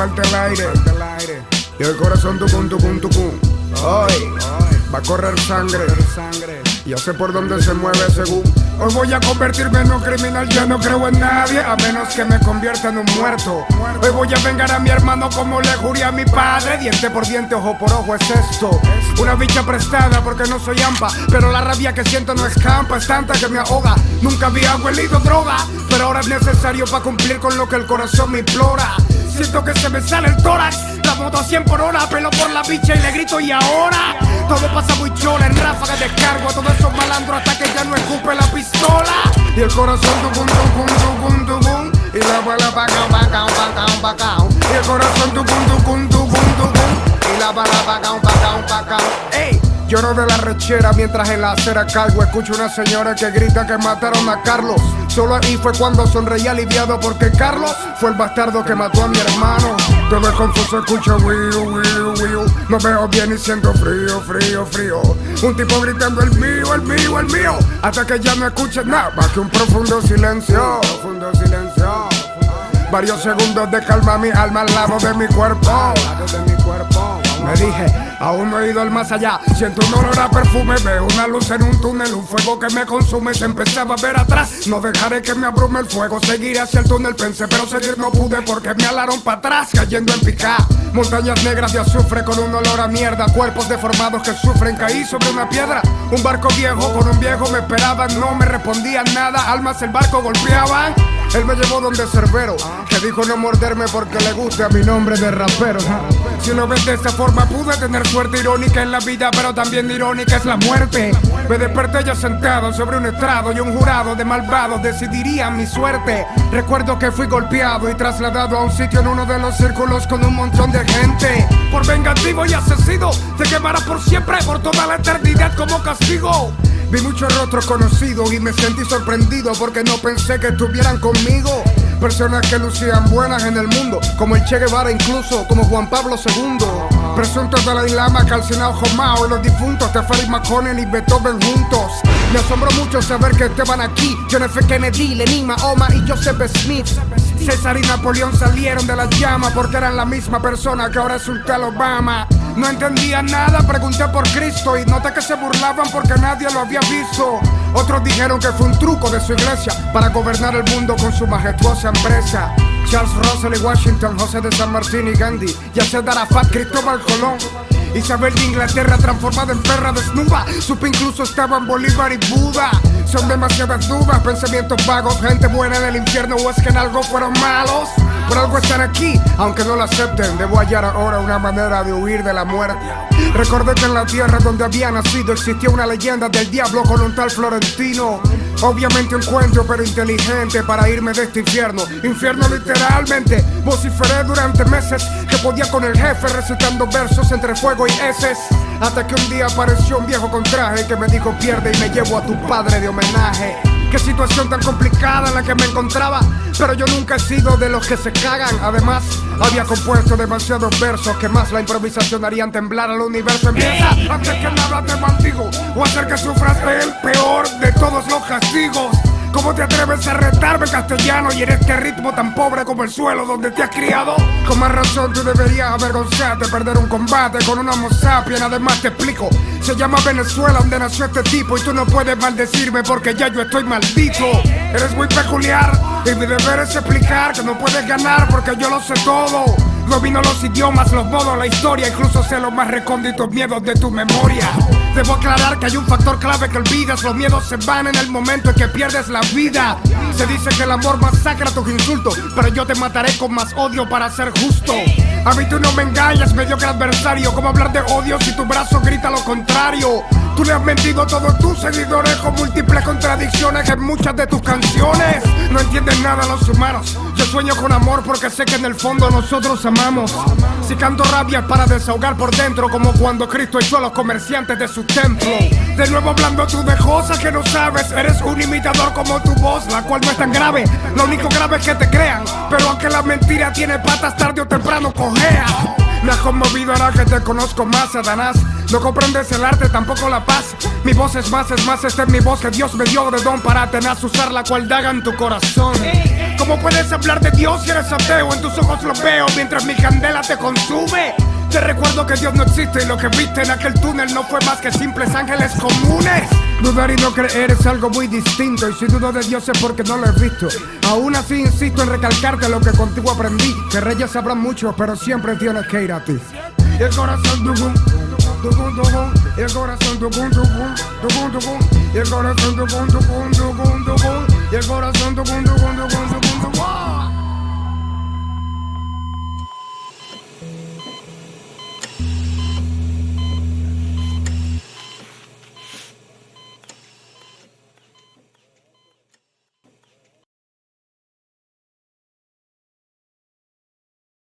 falta el aire. Y el corazón tucum, tucum, tucum. Hoy va a correr sangre. Ya sé por dónde se mueve según. Hoy voy a convertirme en un criminal, yo no creo en nadie, a menos que me convierta en un muerto. Hoy voy a vengar a mi hermano como le juré a mi padre. Diente por diente, ojo por ojo es esto. Una bicha prestada porque no soy ampa, pero la rabia que siento no escampa, es tanta que me ahoga. Nunca había huelido droga, pero ahora es necesario para cumplir con lo que el corazón me implora. Siento que se me sale el tórax, la moto a 100 por hora, pelo por la bicha y le grito y ahora. Todo pasa muy chola, en ráfaga de cargo a todos esos malandros hasta que ya no escupe la pistola. Y el corazón tucum, tucum, tucum. Y la bala pacao, pacao, pacao, pacao. Y el corazón tucum, tucum, Lloro de la rechera mientras en la acera caigo. Escucho una señora que grita que mataron a Carlos. Solo ahí fue cuando sonreí aliviado porque Carlos fue el bastardo que mató a mi hermano. Todo es confuso, escucho wiu, wiu, wiu. No veo bien y siento frío, frío, frío. Un tipo gritando el mío, el mío, el mío. Hasta que ya no escuche nada más que un profundo silencio. Silencio. Varios segundos de calma mi alma al lado de mi cuerpo. De mi cuerpo. Me dije, aún no he ido al más allá. Siento un olor a perfume, veo una luz en un túnel, un fuego que me consume. Se empezaba a ver atrás. No dejaré que me abrume el fuego, seguiré hacia el túnel. Pensé, pero seguir no pude porque me alaron para atrás, cayendo en pica. Montañas negras de azufre con un olor a mierda. Cuerpos deformados que sufren. Caí sobre una piedra. Un barco viejo con un viejo me esperaban, no me respondían nada. Almas el barco golpeaban. Él me llevó donde Cerbero, que dijo no morderme porque le guste a mi nombre de rapero. Si lo ves de esa forma, pude tener suerte irónica en la vida, pero también irónica es la muerte. Me desperté ya sentado sobre un estrado y un jurado de malvados decidiría mi suerte. Recuerdo que fui golpeado y trasladado a un sitio en uno de los círculos con un montón de gente. Por vengativo y asesino, te quemará por siempre, por toda la eternidad como castigo. Vi muchos rostros conocidos y me sentí sorprendido porque no pensé que estuvieran conmigo. Personas que lucían buenas en el mundo, como el Che Guevara incluso, como Juan Pablo II. Presuntos de la Lama, Calcinado Jomao y los difuntos Teferi McConnell y Beethoven juntos. Me asombró mucho saber que estaban aquí John F. Kennedy, Lenin, Mahoma y Joseph Smith. César y Napoleón salieron de la llama porque eran la misma persona que ahora es Sultán Obama. No entendía nada, pregunté por Cristo y noté que se burlaban porque nadie lo había visto. Otros dijeron que fue un truco de su iglesia para gobernar el mundo con su majestuosa empresa. Charles Russell y Washington, José de San Martín y Gandhi, Yasser Arafat, Cristóbal Colón. Isabel de Inglaterra transformada en perra desnuda. Supe incluso estaban Bolívar y Buda. Son demasiadas dudas, pensamientos vagos, gente buena en el infierno o es que en algo fueron malos. Por algo están aquí, aunque no lo acepten. Debo hallar ahora una manera de huir de la muerte. Recordé que en la tierra donde había nacido existía una leyenda del diablo con un tal Florentino. Obviamente un cuento, pero inteligente para irme de este infierno. Infierno literalmente. Vociferé durante meses que podía con el jefe recitando versos entre fuego y heces. Hasta que un día apareció un viejo con traje que me dijo pierde y me llevo a tu padre de homenaje. Qué situación tan complicada en la que me encontraba, pero yo nunca he sido de los que se cagan. Además, había compuesto demasiados versos que más la improvisación harían temblar al universo. Empieza antes que nada te maldigo o hacer que sufras el peor de todos los castigos. ¿Cómo te atreves a retarme castellano y en este ritmo tan pobre como el suelo donde te has criado? Con más razón tú deberías avergonzarte, perder un combate con un homo sapiens. Además te explico, se llama Venezuela donde nació este tipo y tú no puedes maldecirme porque ya yo estoy maldito. Eres muy peculiar y mi deber es explicar que no puedes ganar porque yo lo sé todo. Domino los idiomas, los modos, la historia, incluso sé los más recónditos miedos de tu memoria. Debo aclarar que hay un factor clave que olvidas, los miedos se van en el momento en que pierdes la vida. Se dice que el amor masacra tus insultos, pero yo te mataré con más odio para ser justo. A mí tú no me engañas, mediocre adversario, ¿cómo hablar de odio si tu brazo grita lo contrario? Tú le has mentido a todos tus seguidores con múltiples contradicciones en muchas de tus canciones. No entienden nada los humanos. Yo sueño con amor porque sé que en el fondo nosotros amamos. Si canto rabia es para desahogar por dentro, como cuando Cristo echó a los comerciantes de su templo. De nuevo hablando tú de cosas que no sabes. Eres un imitador como tu voz, la cual no es tan grave. Lo único grave es que te crean. Pero aunque la mentira tiene patas, tarde o temprano cojea. Me has conmovido ahora que te conozco más, Satanás. No comprendes el arte, tampoco la paz. Mi voz es más, es más, esta es mi voz que Dios me dio de don para tener usar la cual daga en tu corazón. ¿Cómo puedes hablar de Dios si eres ateo? En tus ojos lo veo mientras mi candela te consume. Te recuerdo que Dios no existe y lo que viste en aquel túnel no fue más que simples ángeles comunes. Dudar y no creer es algo muy distinto y si dudo de Dios es porque no lo he visto. Aún así insisto en recalcarte lo que contigo aprendí, que reyes sabrán mucho, pero siempre tienes que ir a ti. Y el corazón tucum, tucum, tucum, y el corazón tucum, tucum, tucum, tucum, y el corazón tucum, tucum, tucum, tucum, y el corazón tucum, tucum, tucum, tucum.